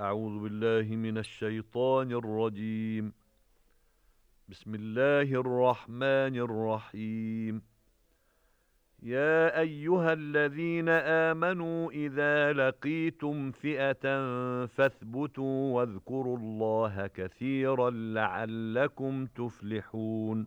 أعوذ بالله من الشيطان الرجيم. بسم الله الرحمن الرحيم. يا أيها الذين آمنوا إذا لقيتم فئة فاثبتوا واذكروا الله كثيرا لعلكم تفلحون.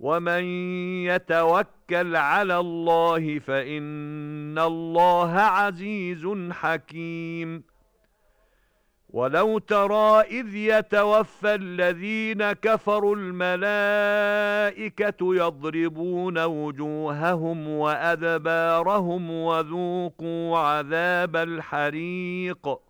وَمَن يَتَوَكَّلْ عَلَى اللَّهِ فَإِنَّ اللَّهَ عَزِيزٌ حَكِيمٌ وَلَوْ تَرَى إِذْ يَتَوَفَّى الَّذِينَ كَفَرُوا الْمَلَائِكَةُ يَضْرِبُونَ وُجُوهَهُمْ وَأَدْبَارَهُمْ وَذُوقُوا عَذَابَ الْحَرِيقِ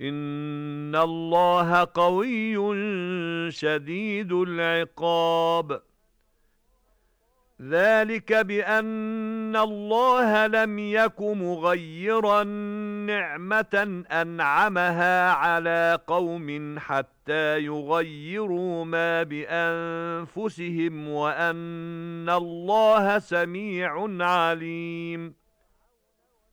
إِنَّ اللَّهَ قَوِيٌّ شَدِيدُ الْعِقَابِ ذَلِكَ بِأَنَّ اللَّهَ لَمْ يَكُ مُغَيِّرًا نِعْمَةً أَنْعَمَهَا عَلَى قَوْمٍ حَتَّى يُغَيِّرُوا مَا بِأَنفُسِهِمْ وَأَنَّ اللَّهَ سَمِيعٌ عَلِيمٌ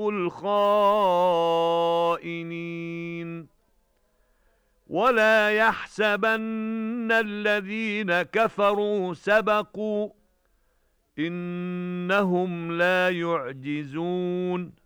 الْخَائِنِينَ. وَلَا يَحْسَبَنَّ الَّذِينَ كَفَرُوا سَبَقُوا إِنَّهُمْ لَا يُعْجِزُونَ.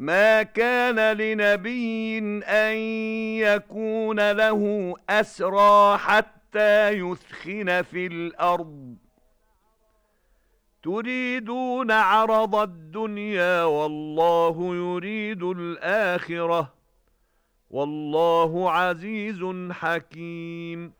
مَا كَانَ لِنَبِيٍّ أَن يَكُونَ لَهُ أَسْرَى حَتَّى يُثْخِنَ فِي الْأَرْضِ. تُرِيدُونَ عَرَضَ الدُّنْيَا وَاللَّهُ يُرِيدُ الْآخِرَةَ. وَاللَّهُ عَزِيزٌ حَكِيمٌ.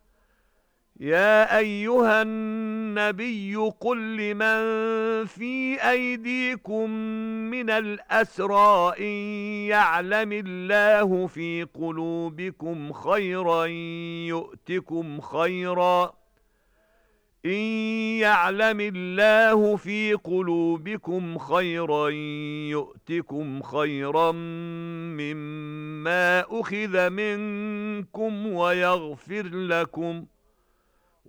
يا أيها النبي قل لمن في أيديكم من الأسرى إن يعلم الله في قلوبكم خيرا يؤتكم خيرا إن يعلم الله في قلوبكم خيرا يؤتكم خيرا مما أخذ منكم ويغفر لكم ۖ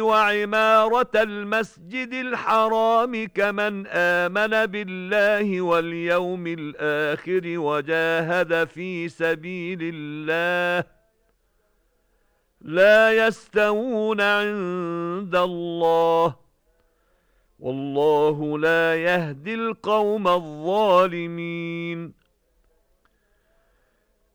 وعمارة المسجد الحرام كمن آمن بالله واليوم الآخر وجاهد في سبيل الله لا يستوون عند الله والله لا يهدي القوم الظالمين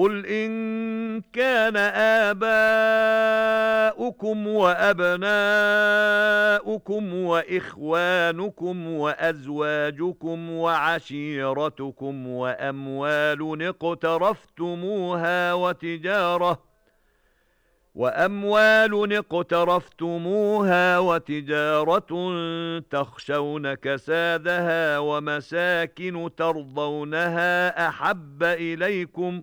قُلْ إِن كَانَ آبَاؤُكُمْ وَأَبْنَاؤُكُمْ وَإِخْوَانُكُمْ وَأَزْوَاجُكُمْ وَعَشِيرَتُكُمْ وَأَمْوَالٌ اقْتَرَفْتُمُوهَا وَتِجَارَةٌ وَأَمْوَالٌ اقْتَرَفْتُمُوهَا وَتِجَارَةٌ تَخْشَوْنَ كَسَادَهَا وَمَسَاكِنُ تَرْضَوْنَهَا أَحَبَّ إِلَيْكُمْ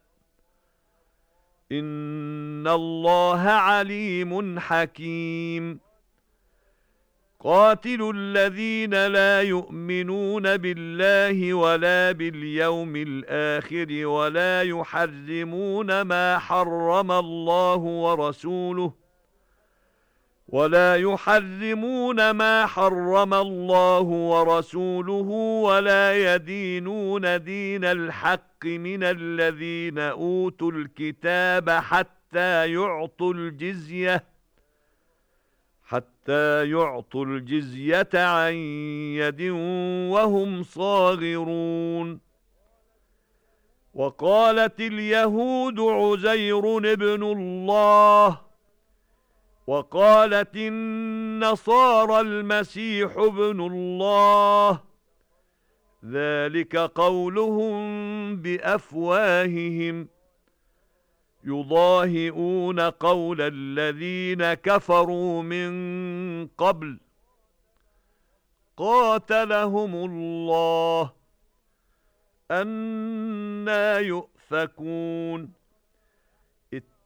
إِنَّ اللَّهَ عَلِيمٌ حَكِيمٌ. قَاتِلُوا الَّذِينَ لَا يُؤْمِنُونَ بِاللَّهِ وَلَا بِالْيَوْمِ الْآخِرِ وَلَا يُحَرِّمُونَ مَا حَرَّمَ اللَّهُ وَرَسُولُهُ وَلَا يُحَرِّمُونَ مَا حَرَّمَ اللَّهُ وَرَسُولُهُ وَلَا يَدِينُونَ دِينَ الْحَقِّ مِنَ الَّذِينَ أُوتُوا الْكِتَابَ حَتَّى يُعْطُوا الْجِزْيَةَ حَتَّى يُعْطُوا الْجِزْيَةَ عَن يَدٍ وَهُمْ صَاغِرُونَ. وَقَالَتِ الْيَهُودُ عُزَيْرٌ ابْنُ اللَّهِ وَقَالَتِ النَّصَارَى الْمَسِيحُ ابْنُ اللَّهِ ذَلِكَ قَوْلُهُم بِأَفْوَاهِهِمْ. يُضَاهِئُونَ قَوْلَ الَّذِينَ كَفَرُوا مِن قَبْلُ. قَاتَلَهُمُ اللَّهُ. أَنَّى يُؤْفَكُونَ.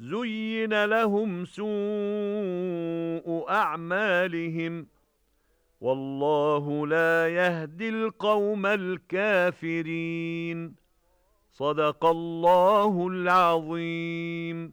زين لهم سوء أعمالهم والله لا يهدي القوم الكافرين صدق الله العظيم